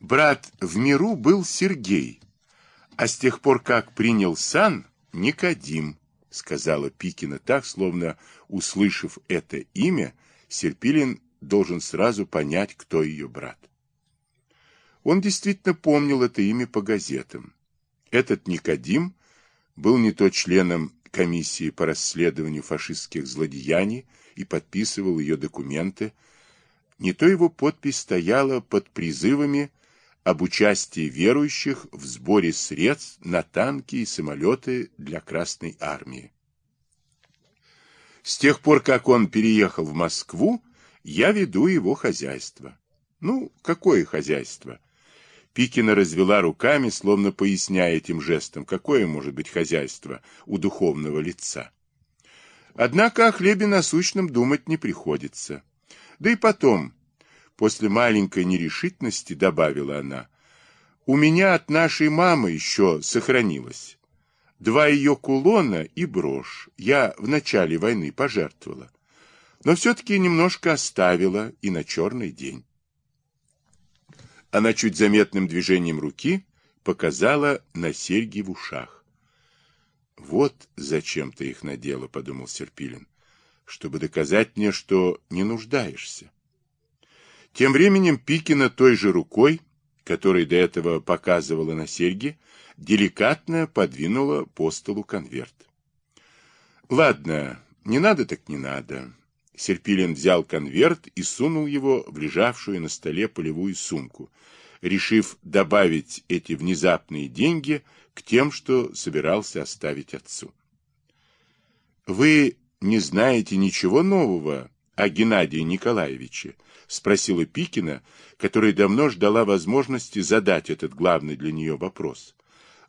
Брат в миру был Сергей, а с тех пор, как принял сан, Никодим, сказала Пикина так, словно, услышав это имя, Серпилин должен сразу понять, кто ее брат. Он действительно помнил это имя по газетам. Этот Никодим был не то членом комиссии по расследованию фашистских злодеяний и подписывал ее документы, не то его подпись стояла под призывами об участии верующих в сборе средств на танки и самолеты для Красной Армии. С тех пор, как он переехал в Москву, я веду его хозяйство. Ну, какое хозяйство? Пикина развела руками, словно поясняя этим жестом, какое может быть хозяйство у духовного лица. Однако о хлебе насущном думать не приходится. Да и потом, После маленькой нерешительности добавила она. У меня от нашей мамы еще сохранилось. Два ее кулона и брошь я в начале войны пожертвовала. Но все-таки немножко оставила и на черный день. Она чуть заметным движением руки показала на серьги в ушах. «Вот зачем ты их надела», — подумал Серпилин, — «чтобы доказать мне, что не нуждаешься». Тем временем Пикина той же рукой, которой до этого показывала на серьги, деликатно подвинула по столу конверт. «Ладно, не надо так не надо». Серпилин взял конверт и сунул его в лежавшую на столе полевую сумку, решив добавить эти внезапные деньги к тем, что собирался оставить отцу. «Вы не знаете ничего нового о Геннадии Николаевиче?» — спросила Пикина, которая давно ждала возможности задать этот главный для нее вопрос,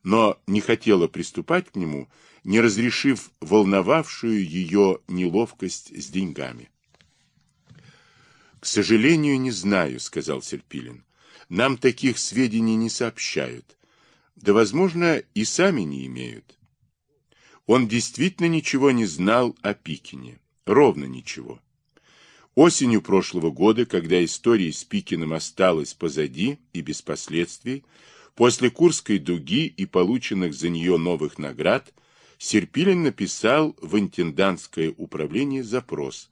но не хотела приступать к нему, не разрешив волновавшую ее неловкость с деньгами. «К сожалению, не знаю», — сказал Серпилин. «Нам таких сведений не сообщают. Да, возможно, и сами не имеют». Он действительно ничего не знал о Пикине. Ровно ничего. Осенью прошлого года, когда история с Пикиным осталась позади и без последствий, после Курской дуги и полученных за нее новых наград, Серпилин написал в интендантское управление запрос.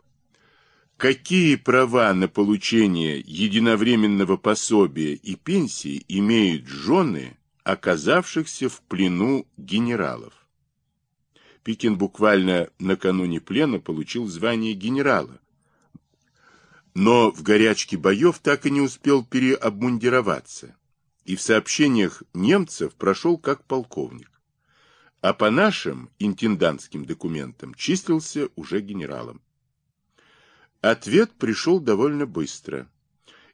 Какие права на получение единовременного пособия и пенсии имеют жены, оказавшихся в плену генералов? Пикин буквально накануне плена получил звание генерала, но в горячке боев так и не успел переобмундироваться, и в сообщениях немцев прошел как полковник. А по нашим интендантским документам числился уже генералом. Ответ пришел довольно быстро.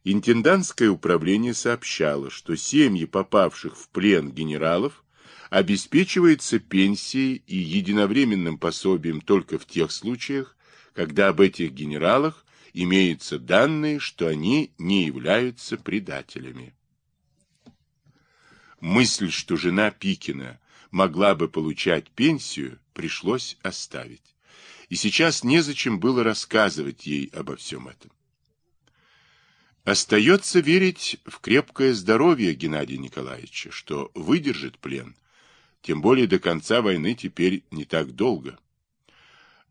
Интендантское управление сообщало, что семьи попавших в плен генералов обеспечивается пенсией и единовременным пособием только в тех случаях, когда об этих генералах имеются данные, что они не являются предателями. Мысль, что жена Пикина могла бы получать пенсию, пришлось оставить. И сейчас незачем было рассказывать ей обо всем этом. Остается верить в крепкое здоровье Геннадия Николаевича, что выдержит плен, тем более до конца войны теперь не так долго.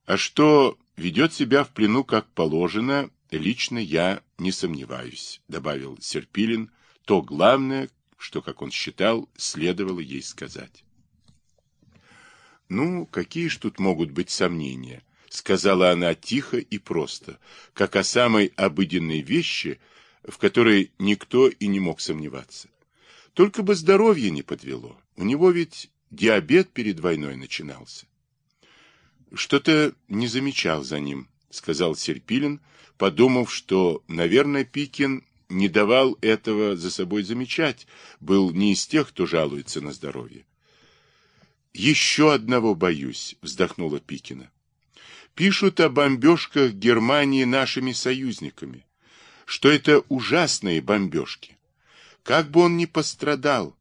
А что ведет себя в плену как положено, лично я не сомневаюсь, добавил Серпилин, то главное, что, как он считал, следовало ей сказать. Ну, какие ж тут могут быть сомнения, сказала она тихо и просто, как о самой обыденной вещи, в которой никто и не мог сомневаться. Только бы здоровье не подвело. У него ведь диабет перед войной начинался. Что-то не замечал за ним, сказал Серпилин, подумав, что, наверное, Пикин не давал этого за собой замечать, был не из тех, кто жалуется на здоровье. «Еще одного боюсь», — вздохнула Пикина. «Пишут о бомбежках Германии нашими союзниками, что это ужасные бомбежки. Как бы он ни пострадал,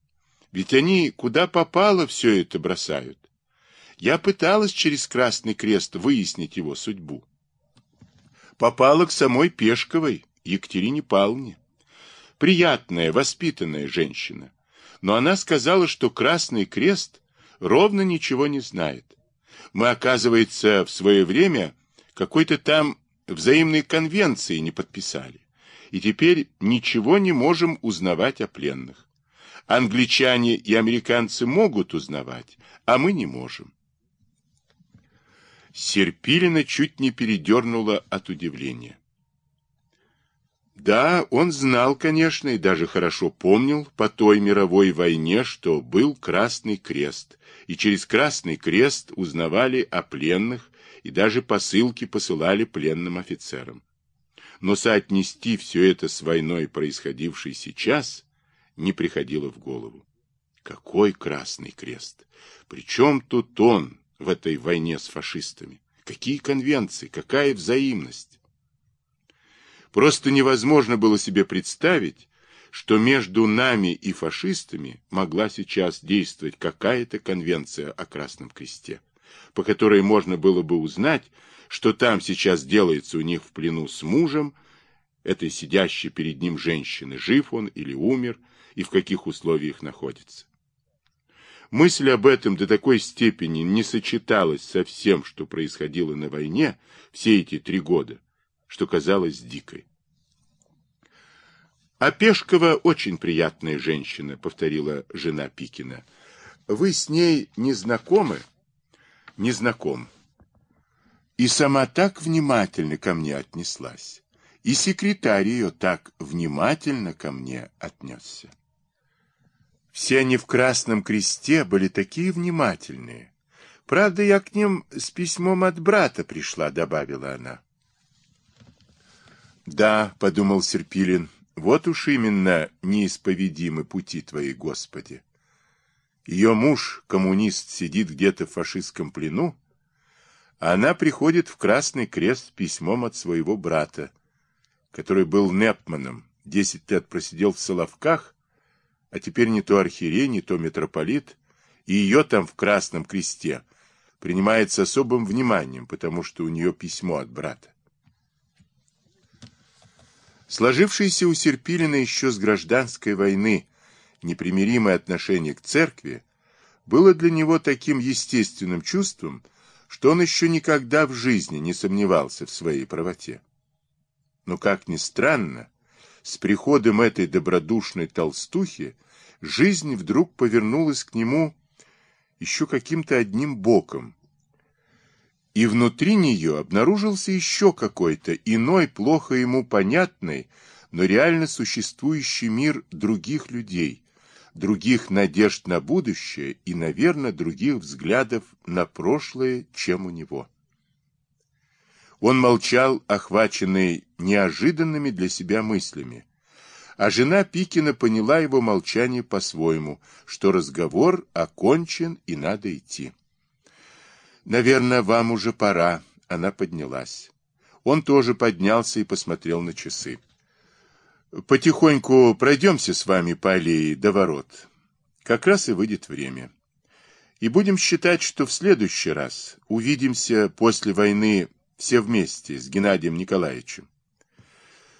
ведь они куда попало все это бросают. Я пыталась через Красный Крест выяснить его судьбу. Попала к самой Пешковой, Екатерине Павловне. приятная, воспитанная женщина. Но она сказала, что Красный Крест ровно ничего не знает. Мы, оказывается, в свое время какой-то там взаимной конвенции не подписали. И теперь ничего не можем узнавать о пленных. Англичане и американцы могут узнавать, а мы не можем. Серпилина чуть не передернула от удивления. Да, он знал, конечно, и даже хорошо помнил по той мировой войне, что был Красный Крест, и через Красный Крест узнавали о пленных и даже посылки посылали пленным офицерам. Но соотнести все это с войной, происходившей сейчас, не приходило в голову. Какой Красный Крест? Причем тут он в этой войне с фашистами? Какие конвенции? Какая взаимность? Просто невозможно было себе представить, что между нами и фашистами могла сейчас действовать какая-то конвенция о Красном Кресте, по которой можно было бы узнать, что там сейчас делается у них в плену с мужем, этой сидящей перед ним женщины, жив он или умер, и в каких условиях находится. Мысль об этом до такой степени не сочеталась со всем, что происходило на войне все эти три года, что казалось дикой. «А Пешкова очень приятная женщина», — повторила жена Пикина. «Вы с ней не знакомы?» «Не знаком». И сама так внимательно ко мне отнеслась. И секретарь ее так внимательно ко мне отнесся. Все они в Красном Кресте были такие внимательные. Правда, я к ним с письмом от брата пришла, добавила она. Да, подумал Серпилин, вот уж именно неисповедимы пути твои, Господи. Ее муж, коммунист, сидит где-то в фашистском плену, а она приходит в Красный Крест с письмом от своего брата, который был Непманом, десять лет просидел в Соловках, а теперь не то архиерей, не то митрополит, и ее там в Красном Кресте принимает с особым вниманием, потому что у нее письмо от брата. Сложившееся у Серпилина еще с гражданской войны непримиримое отношение к церкви было для него таким естественным чувством, что он еще никогда в жизни не сомневался в своей правоте. Но, как ни странно, с приходом этой добродушной толстухи жизнь вдруг повернулась к нему еще каким-то одним боком. И внутри нее обнаружился еще какой-то иной, плохо ему понятный, но реально существующий мир других людей, других надежд на будущее и, наверное, других взглядов на прошлое, чем у него. Он молчал, охваченный неожиданными для себя мыслями. А жена Пикина поняла его молчание по-своему, что разговор окончен и надо идти. «Наверное, вам уже пора», — она поднялась. Он тоже поднялся и посмотрел на часы. «Потихоньку пройдемся с вами по аллее до ворот. Как раз и выйдет время. И будем считать, что в следующий раз увидимся после войны все вместе с Геннадием Николаевичем.